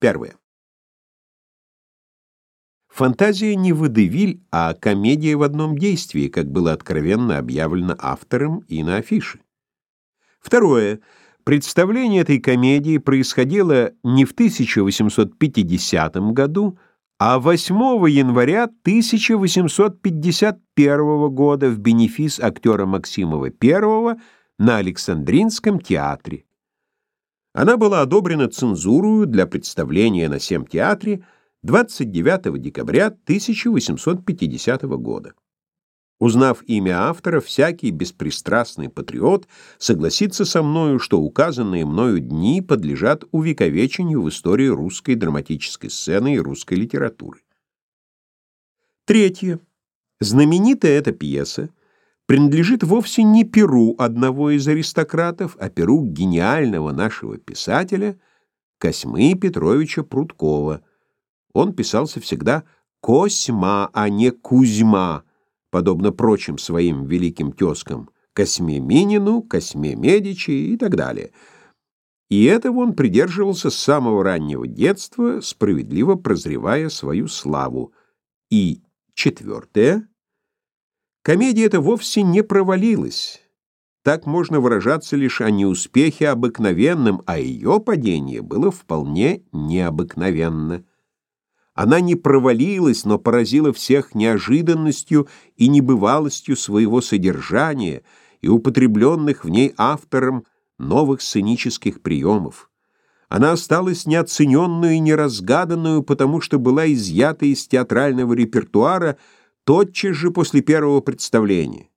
Первое. Фантазия не водевиль, а комедия в одном действии, как было откровенно объявлено автором и на афише. Второе. Представление этой комедии происходило не в 1850 году, а 8 января 1851 года в бенефис актера Максимова I на Александринском театре. Она была одобрена цензурою для представления на всем театре 29 декабря 1850 года. Узнав имя автора, всякий беспристрастный патриот согласится со мною, что указанные мною дни подлежат увековечению в истории русской драматической сцены и русской литературы. Третье. Знаменитая эта пьеса принадлежит вовсе не перу одного из аристократов, а перу гениального нашего писателя Косьмы Петровича Прудкова. Он писался всегда Косьма, а не Кузьма, подобно прочим своим великим тезкам Косьме Минину, Косьме Медичи и так далее. И этого он придерживался с самого раннего детства, справедливо прозревая свою славу. И четвертое — Комедия эта вовсе не провалилась. Так можно выражаться лишь о неуспехе обыкновенном, а ее падение было вполне необыкновенно. Она не провалилась, но поразила всех неожиданностью и небывалостью своего содержания и употребленных в ней автором новых сценических приемов. Она осталась неоцененную и неразгаданную, потому что была изъята из театрального репертуара – тотчас же после первого представления.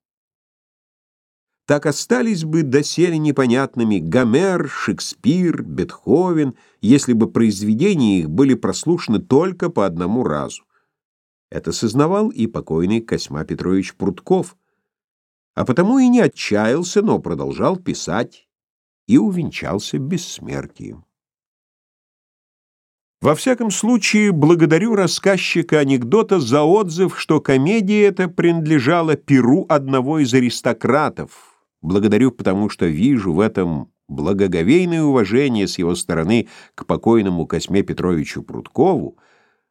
Так остались бы доселе непонятными Гомер, Шекспир, Бетховен, если бы произведения их были прослушаны только по одному разу. Это сознавал и покойный Косьма Петрович Прутков, а потому и не отчаялся, но продолжал писать и увенчался бессмертием. Во всяком случае, благодарю рассказчика анекдота за отзыв, что комедия эта принадлежала перу одного из аристократов. Благодарю, потому что вижу в этом благоговейное уважение с его стороны к покойному Косьме Петровичу Прудкову,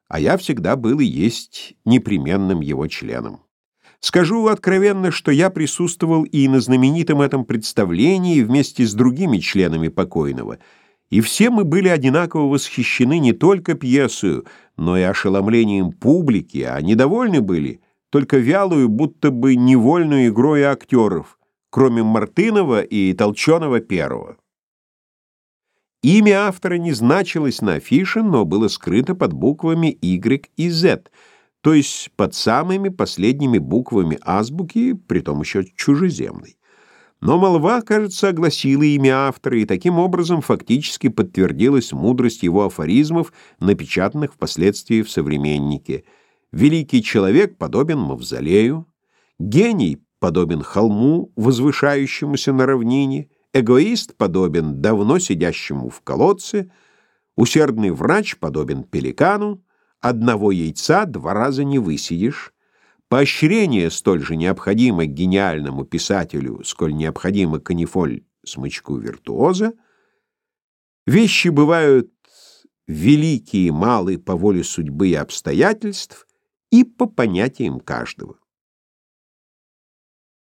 а я всегда был и есть непременным его членом. Скажу откровенно, что я присутствовал и на знаменитом этом представлении вместе с другими членами покойного — и все мы были одинаково восхищены не только пьесою, но и ошеломлением публики, а недовольны были только вялую, будто бы невольную игрой актеров, кроме Мартынова и Толченого первого. Имя автора не значилось на афише, но было скрыто под буквами Y и Z, то есть под самыми последними буквами азбуки, притом еще чужеземной. Но молва, кажется, огласила имя автора, и таким образом фактически подтвердилась мудрость его афоризмов, напечатанных впоследствии в «Современнике». «Великий человек подобен мавзолею», «Гений подобен холму, возвышающемуся на равнине», «Эгоист подобен давно сидящему в колодце», «Усердный врач подобен пеликану», «Одного яйца два раза не высидишь», Поощрение столь же необходимо гениальному писателю, сколь необходимо канифоль смычку виртуоза. Вещи бывают великие и малые по воле судьбы и обстоятельств и по понятиям каждого.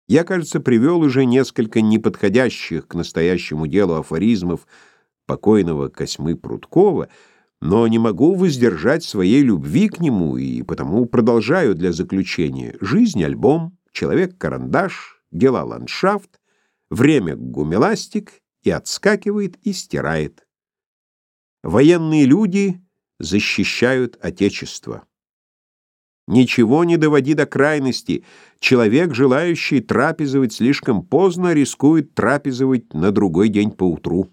Я, кажется, привел уже несколько неподходящих к настоящему делу афоризмов покойного Косьмы Прудкова, но не могу воздержать своей любви к нему и потому продолжаю для заключения жизнь альбом, человек-карандаш, дела ландшафт, время гумеластик и отскакивает и стирает. Военные люди защищают Отечество. Ничего не доводи до крайности. Человек, желающий трапезовать слишком поздно, рискует трапезовать на другой день поутру.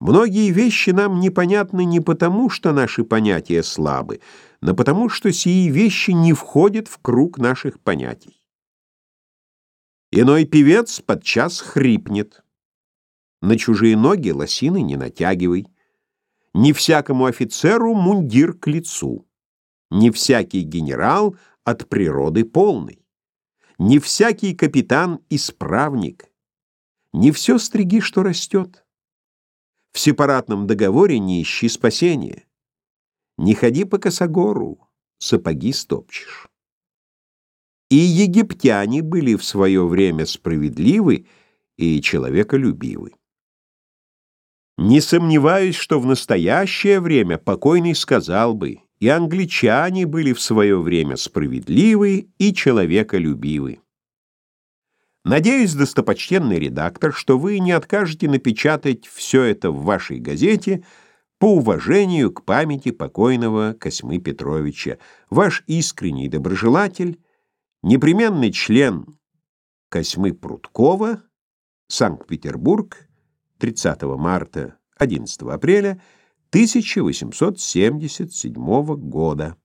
Многие вещи нам непонятны не потому, что наши понятия слабы, но потому, что сии вещи не входят в круг наших понятий. Иной певец подчас хрипнет. На чужие ноги лосины не натягивай. Не всякому офицеру мундир к лицу. Не всякий генерал от природы полный. Не всякий капитан исправник. Не все стриги, что растет. В сепаратном договоре не ищи спасения. Не ходи по косогору, сапоги стопчешь. И египтяне были в свое время справедливы и человеколюбивы. Не сомневаюсь, что в настоящее время покойный сказал бы, и англичане были в свое время справедливы и человеколюбивы. Надеюсь, достопочтенный редактор, что вы не откажете напечатать все это в вашей газете по уважению к памяти покойного Косьмы Петровича, ваш искренний доброжелатель, непременный член Косьмы Пруткова, Санкт-Петербург, 30 марта, 11 апреля 1877 года.